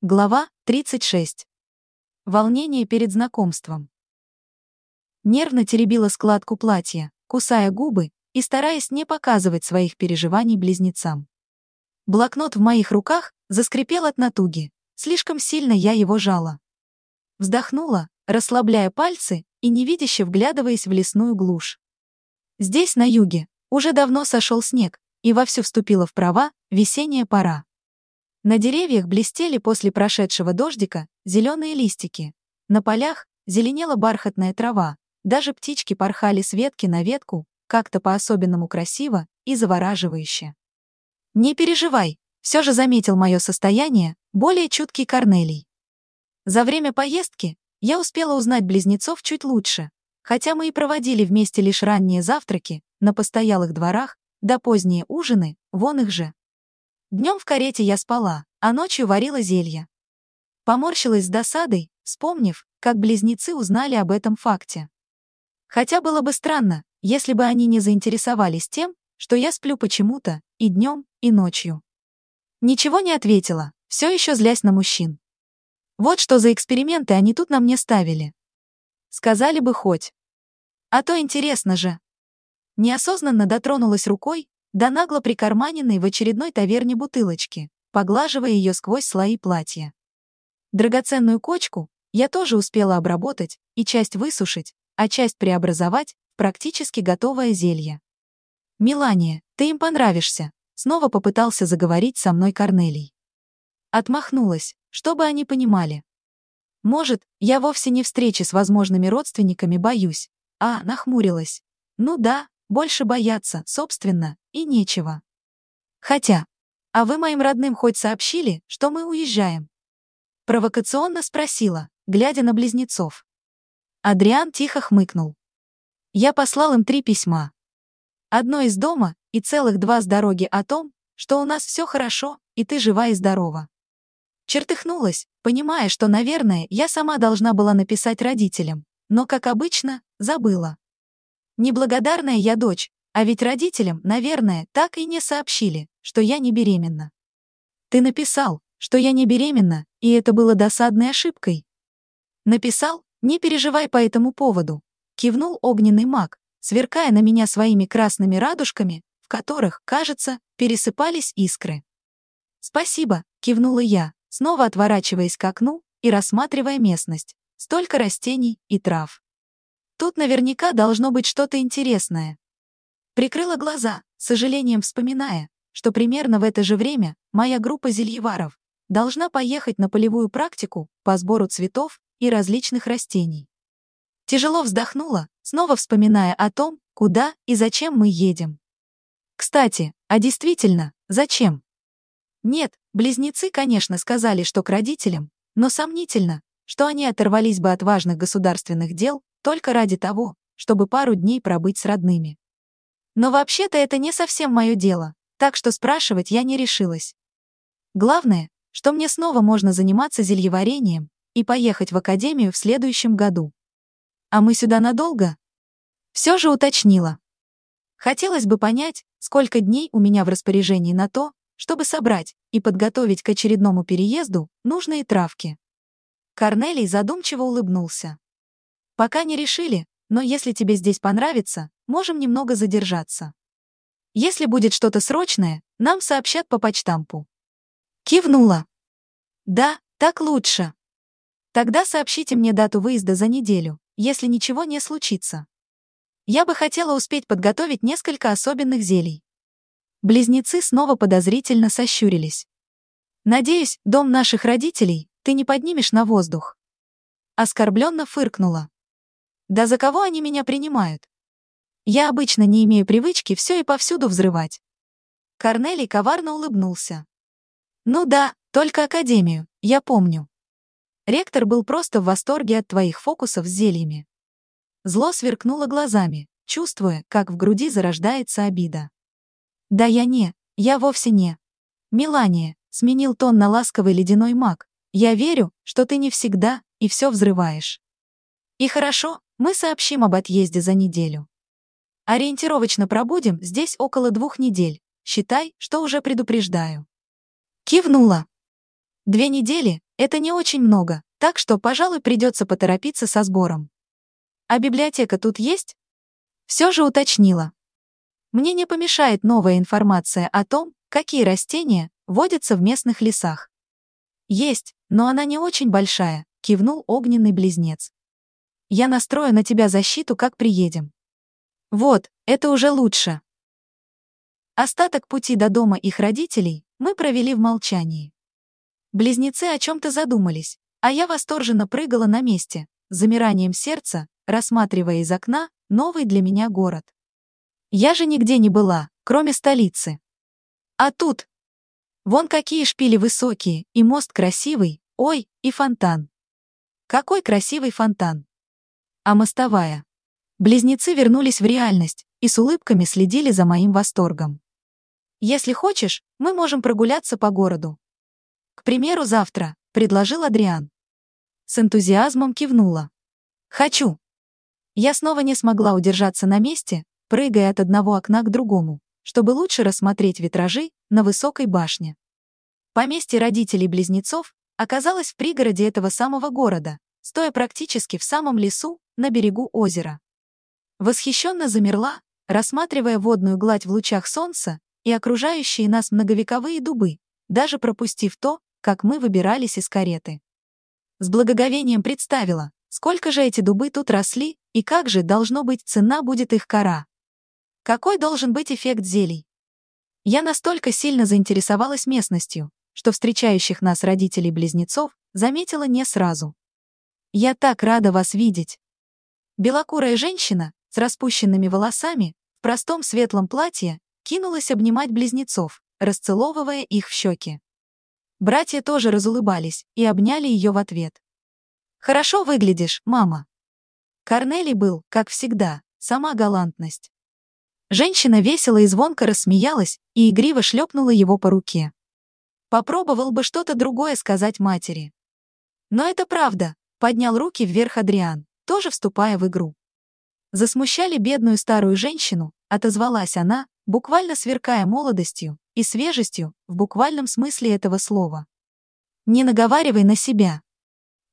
Глава 36. Волнение перед знакомством. Нервно теребила складку платья, кусая губы и стараясь не показывать своих переживаний близнецам. Блокнот в моих руках заскрипел от натуги, слишком сильно я его жала. Вздохнула, расслабляя пальцы и невидяще вглядываясь в лесную глушь. Здесь, на юге, уже давно сошел снег, и вовсю вступила в права весенняя пора. На деревьях блестели после прошедшего дождика зеленые листики. На полях зеленела бархатная трава. Даже птички порхали с ветки на ветку, как-то по-особенному красиво и завораживающе. «Не переживай», все же заметил мое состояние, более чуткий Корнелий. За время поездки я успела узнать близнецов чуть лучше, хотя мы и проводили вместе лишь ранние завтраки на постоялых дворах, да поздние ужины, вон их же. Днем в карете я спала, а ночью варила зелья. Поморщилась с досадой, вспомнив, как близнецы узнали об этом факте. Хотя было бы странно, если бы они не заинтересовались тем, что я сплю почему-то и днем, и ночью. Ничего не ответила, все еще злясь на мужчин. Вот что за эксперименты они тут на мне ставили. Сказали бы хоть. А то интересно же. Неосознанно дотронулась рукой да нагло прикарманенной в очередной таверне бутылочки, поглаживая ее сквозь слои платья. Драгоценную кочку я тоже успела обработать и часть высушить, а часть преобразовать в практически готовое зелье. «Мелания, ты им понравишься», — снова попытался заговорить со мной Корнелий. Отмахнулась, чтобы они понимали. Может, я вовсе не встречи с возможными родственниками боюсь, а нахмурилась. Ну да, больше бояться, собственно, и нечего. Хотя, а вы моим родным хоть сообщили, что мы уезжаем? Провокационно спросила, глядя на близнецов. Адриан тихо хмыкнул. Я послал им три письма. Одно из дома и целых два с дороги о том, что у нас все хорошо, и ты жива и здорова. Чертыхнулась, понимая, что, наверное, я сама должна была написать родителям, но, как обычно, забыла. Неблагодарная я дочь, а ведь родителям, наверное, так и не сообщили, что я не беременна. Ты написал, что я не беременна, и это было досадной ошибкой. Написал, не переживай по этому поводу. Кивнул огненный маг, сверкая на меня своими красными радужками, в которых, кажется, пересыпались искры. «Спасибо», — кивнула я, снова отворачиваясь к окну и рассматривая местность. Столько растений и трав. Тут наверняка должно быть что-то интересное. Прикрыла глаза, с сожалением вспоминая, что примерно в это же время моя группа зельеваров должна поехать на полевую практику по сбору цветов и различных растений. Тяжело вздохнула, снова вспоминая о том, куда и зачем мы едем. Кстати, а действительно, зачем? Нет, близнецы, конечно, сказали, что к родителям, но сомнительно, что они оторвались бы от важных государственных дел только ради того, чтобы пару дней пробыть с родными. Но вообще-то это не совсем мое дело, так что спрашивать я не решилась. Главное, что мне снова можно заниматься зельеварением и поехать в академию в следующем году. А мы сюда надолго? Все же уточнила. Хотелось бы понять, сколько дней у меня в распоряжении на то, чтобы собрать и подготовить к очередному переезду нужные травки. Корнелий задумчиво улыбнулся. Пока не решили, но если тебе здесь понравится, можем немного задержаться. Если будет что-то срочное, нам сообщат по почтампу. Кивнула. Да, так лучше. Тогда сообщите мне дату выезда за неделю, если ничего не случится. Я бы хотела успеть подготовить несколько особенных зелий. Близнецы снова подозрительно сощурились. Надеюсь, дом наших родителей ты не поднимешь на воздух. Оскорбленно фыркнула. Да за кого они меня принимают? Я обычно не имею привычки все и повсюду взрывать. Корнелий коварно улыбнулся. Ну да, только Академию, я помню. Ректор был просто в восторге от твоих фокусов с зельями. Зло сверкнуло глазами, чувствуя, как в груди зарождается обида. Да я не, я вовсе не. Милания, сменил тон на ласковый ледяной маг. Я верю, что ты не всегда и все взрываешь. И хорошо, мы сообщим об отъезде за неделю. Ориентировочно пробудем здесь около двух недель. Считай, что уже предупреждаю. Кивнула. Две недели это не очень много, так что, пожалуй, придется поторопиться со сбором. А библиотека тут есть? Все же уточнила. Мне не помешает новая информация о том, какие растения водятся в местных лесах. Есть, но она не очень большая, кивнул огненный близнец. Я настрою на тебя защиту, как приедем. Вот, это уже лучше. Остаток пути до дома их родителей мы провели в молчании. Близнецы о чем-то задумались, а я восторженно прыгала на месте, замиранием сердца, рассматривая из окна новый для меня город. Я же нигде не была, кроме столицы. А тут... Вон какие шпили высокие, и мост красивый, ой, и фонтан. Какой красивый фонтан. А мостовая. Близнецы вернулись в реальность и с улыбками следили за моим восторгом. Если хочешь, мы можем прогуляться по городу. К примеру, завтра, предложил Адриан. С энтузиазмом кивнула. Хочу. Я снова не смогла удержаться на месте, прыгая от одного окна к другому, чтобы лучше рассмотреть витражи на высокой башне. Поместье родителей-близнецов оказалось в пригороде этого самого города, стоя практически в самом лесу, на берегу озера. Восхищенно замерла, рассматривая водную гладь в лучах солнца и окружающие нас многовековые дубы, даже пропустив то, как мы выбирались из кареты. С благоговением представила, сколько же эти дубы тут росли и как же, должно быть, цена будет их кора. Какой должен быть эффект зелий? Я настолько сильно заинтересовалась местностью, что встречающих нас родителей-близнецов заметила не сразу. «Я так рада вас видеть!» Белокурая женщина с распущенными волосами в простом светлом платье кинулась обнимать близнецов, расцеловывая их в щеки. Братья тоже разулыбались и обняли ее в ответ. «Хорошо выглядишь, мама!» Корнелий был, как всегда, сама галантность. Женщина весело и звонко рассмеялась и игриво шлепнула его по руке. Попробовал бы что-то другое сказать матери. Но это правда, поднял руки вверх Адриан, тоже вступая в игру. Засмущали бедную старую женщину, отозвалась она, буквально сверкая молодостью и свежестью в буквальном смысле этого слова. Не наговаривай на себя.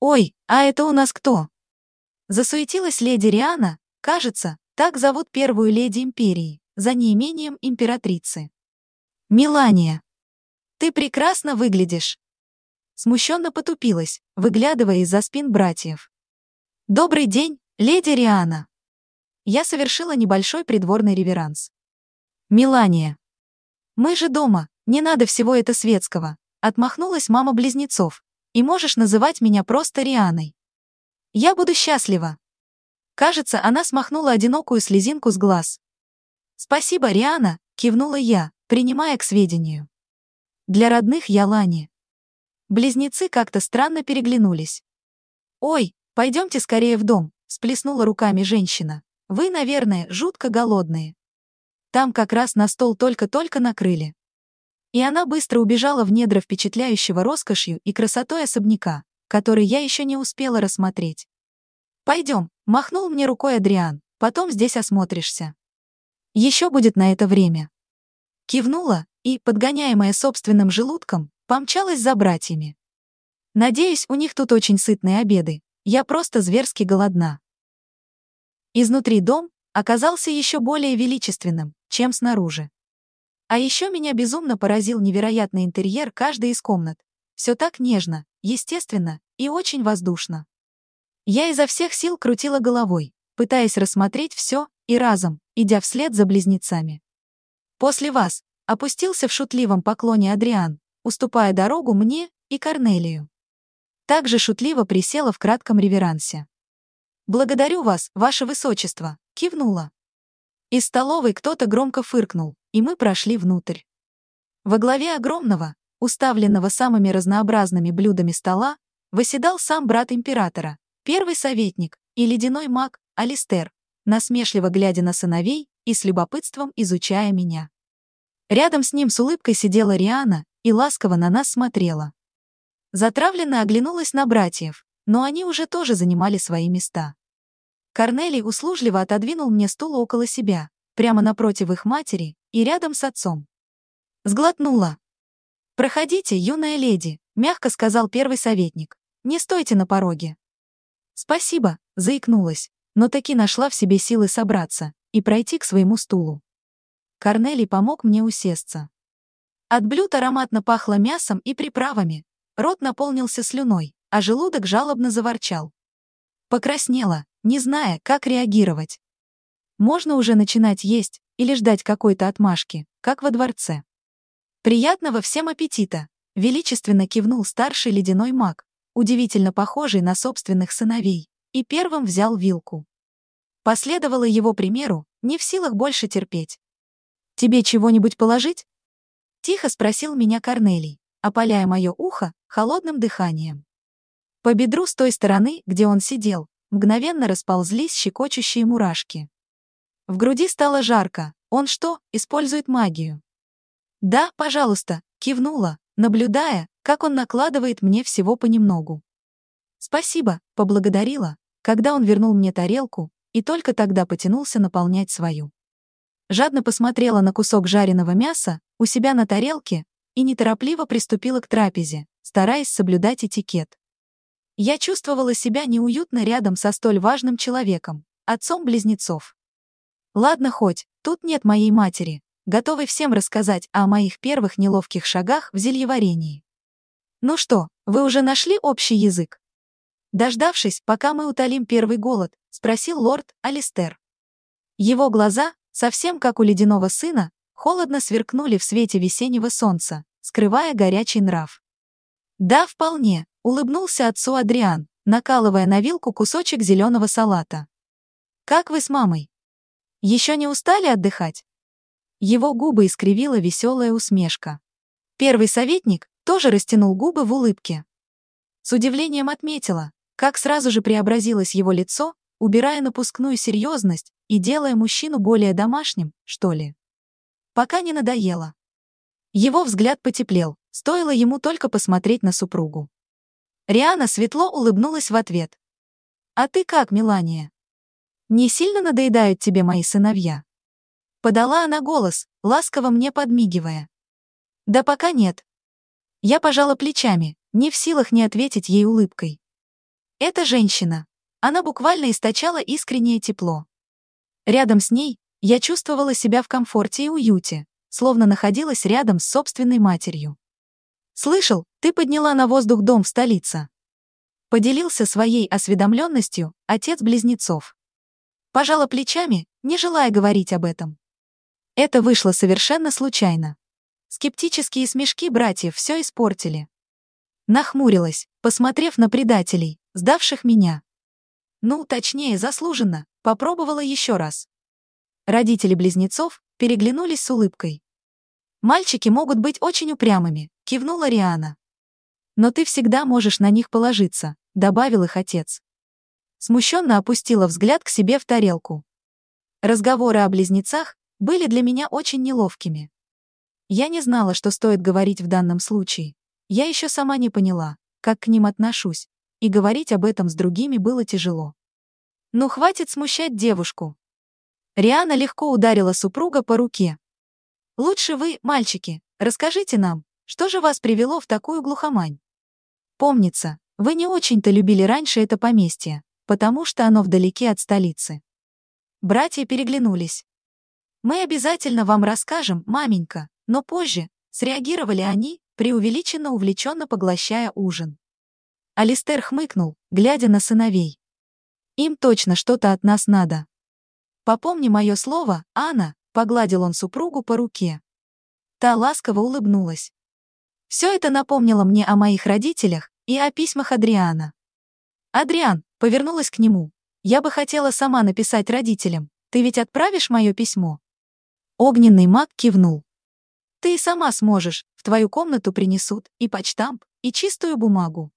Ой, а это у нас кто? Засуетилась леди Риана, кажется, так зовут первую леди империи, за неимением императрицы. Милания. Ты прекрасно выглядишь. Смущенно потупилась, выглядывая из-за спин братьев. Добрый день, леди Риана. Я совершила небольшой придворный реверанс. Милания. Мы же дома, не надо всего это светского. Отмахнулась мама близнецов. И можешь называть меня просто Рианой. Я буду счастлива. Кажется, она смахнула одинокую слезинку с глаз. «Спасибо, Риана», — кивнула я, принимая к сведению. «Для родных я Лани». Близнецы как-то странно переглянулись. «Ой, пойдемте скорее в дом», — сплеснула руками женщина. «Вы, наверное, жутко голодные». Там как раз на стол только-только накрыли. И она быстро убежала в недра впечатляющего роскошью и красотой особняка, который я еще не успела рассмотреть. «Пойдем», — махнул мне рукой Адриан, «потом здесь осмотришься». Еще будет на это время. Кивнула и, подгоняемая собственным желудком, помчалась за братьями. Надеюсь, у них тут очень сытные обеды, я просто зверски голодна. Изнутри дом оказался еще более величественным, чем снаружи. А еще меня безумно поразил невероятный интерьер каждой из комнат. Все так нежно, естественно и очень воздушно. Я изо всех сил крутила головой, пытаясь рассмотреть все и разом, идя вслед за близнецами. После вас опустился в шутливом поклоне Адриан, уступая дорогу мне и Корнелию. Также шутливо присела в кратком реверансе. «Благодарю вас, ваше высочество», — кивнула. Из столовой кто-то громко фыркнул, и мы прошли внутрь. Во главе огромного, уставленного самыми разнообразными блюдами стола, восседал сам брат императора, Первый советник и ледяной маг Алистер, насмешливо глядя на сыновей и с любопытством изучая меня. Рядом с ним с улыбкой сидела Риана и ласково на нас смотрела. Затравленно оглянулась на братьев, но они уже тоже занимали свои места. Корнелий услужливо отодвинул мне стул около себя, прямо напротив их матери и рядом с отцом. Сглотнула. «Проходите, юная леди», — мягко сказал первый советник. Не стойте на пороге. Спасибо, заикнулась, но таки нашла в себе силы собраться и пройти к своему стулу. Корнелий помог мне усесться. От блюд ароматно пахло мясом и приправами, рот наполнился слюной, а желудок жалобно заворчал. Покраснела, не зная, как реагировать. Можно уже начинать есть или ждать какой-то отмашки, как во дворце. «Приятного всем аппетита!» — величественно кивнул старший ледяной маг, удивительно похожий на собственных сыновей, и первым взял вилку. Последовала его примеру, не в силах больше терпеть. «Тебе чего-нибудь положить?» Тихо спросил меня Корнелий, опаляя мое ухо холодным дыханием. По бедру с той стороны, где он сидел, мгновенно расползлись щекочущие мурашки. В груди стало жарко. Он что, использует магию? «Да, пожалуйста», — кивнула, наблюдая, как он накладывает мне всего понемногу. «Спасибо», — поблагодарила, когда он вернул мне тарелку, и только тогда потянулся наполнять свою. Жадно посмотрела на кусок жареного мяса у себя на тарелке и неторопливо приступила к трапезе, стараясь соблюдать этикет. Я чувствовала себя неуютно рядом со столь важным человеком, отцом близнецов. Ладно хоть, тут нет моей матери, готовой всем рассказать о моих первых неловких шагах в зельеварении. «Ну что, вы уже нашли общий язык?» Дождавшись, пока мы утолим первый голод, спросил лорд Алистер. Его глаза, совсем как у ледяного сына, холодно сверкнули в свете весеннего солнца, скрывая горячий нрав. «Да, вполне», — улыбнулся отцу Адриан, накалывая на вилку кусочек зеленого салата. «Как вы с мамой? Еще не устали отдыхать?» Его губы искривила веселая усмешка. Первый советник, тоже растянул губы в улыбке. С удивлением отметила, как сразу же преобразилось его лицо, убирая напускную серьезность и делая мужчину более домашним, что ли. Пока не надоело. Его взгляд потеплел, стоило ему только посмотреть на супругу. Риана светло улыбнулась в ответ. «А ты как, Мелания? Не сильно надоедают тебе мои сыновья?» Подала она голос, ласково мне подмигивая. «Да пока нет, я пожала плечами, не в силах не ответить ей улыбкой. Эта женщина. Она буквально источала искреннее тепло. Рядом с ней я чувствовала себя в комфорте и уюте, словно находилась рядом с собственной матерью. «Слышал, ты подняла на воздух дом в столице». Поделился своей осведомленностью отец близнецов. Пожала плечами, не желая говорить об этом. Это вышло совершенно случайно. Скептические смешки братьев все испортили. Нахмурилась, посмотрев на предателей, сдавших меня. Ну, точнее, заслуженно, попробовала еще раз. Родители близнецов переглянулись с улыбкой. «Мальчики могут быть очень упрямыми», — кивнула Риана. «Но ты всегда можешь на них положиться», — добавил их отец. Смущенно опустила взгляд к себе в тарелку. Разговоры о близнецах были для меня очень неловкими. Я не знала, что стоит говорить в данном случае. Я еще сама не поняла, как к ним отношусь, и говорить об этом с другими было тяжело. Ну хватит смущать девушку. Риана легко ударила супруга по руке. Лучше вы, мальчики, расскажите нам, что же вас привело в такую глухомань? Помнится, вы не очень-то любили раньше это поместье, потому что оно вдалеке от столицы. Братья переглянулись. Мы обязательно вам расскажем, маменька, но позже среагировали они, преувеличенно увлеченно поглощая ужин. Алистер хмыкнул, глядя на сыновей. Им точно что-то от нас надо. Попомни мое слово, Анна, погладил он супругу по руке. Та ласково улыбнулась. Все это напомнило мне о моих родителях и о письмах Адриана. Адриан, повернулась к нему. Я бы хотела сама написать родителям. Ты ведь отправишь мое письмо? Огненный маг кивнул. Ты и сама сможешь, в твою комнату принесут и почтамп, и чистую бумагу.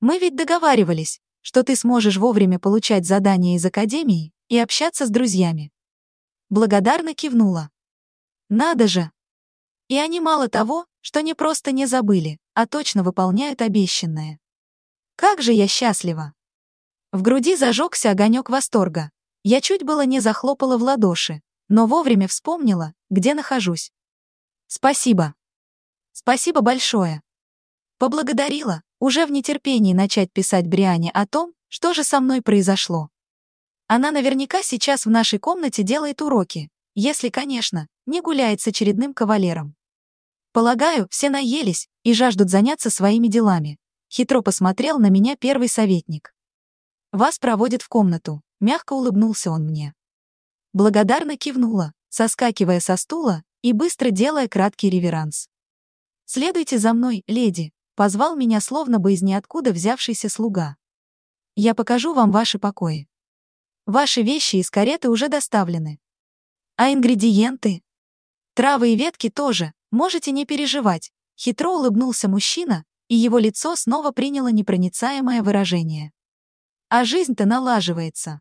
Мы ведь договаривались, что ты сможешь вовремя получать задания из академии и общаться с друзьями. Благодарно кивнула. Надо же! И они мало того, что не просто не забыли, а точно выполняют обещанное. Как же я счастлива! В груди зажегся огонек восторга. Я чуть было не захлопала в ладоши, но вовремя вспомнила, где нахожусь. Спасибо. Спасибо большое. Поблагодарила, уже в нетерпении начать писать Бриане о том, что же со мной произошло. Она наверняка сейчас в нашей комнате делает уроки, если, конечно, не гуляет с очередным кавалером. Полагаю, все наелись и жаждут заняться своими делами. Хитро посмотрел на меня первый советник. Вас проводят в комнату, мягко улыбнулся он мне. Благодарно кивнула, соскакивая со стула и быстро делая краткий реверанс. «Следуйте за мной, леди», — позвал меня словно бы из ниоткуда взявшийся слуга. «Я покажу вам ваши покои». Ваши вещи из кареты уже доставлены. А ингредиенты? Травы и ветки тоже, можете не переживать. Хитро улыбнулся мужчина, и его лицо снова приняло непроницаемое выражение. А жизнь-то налаживается.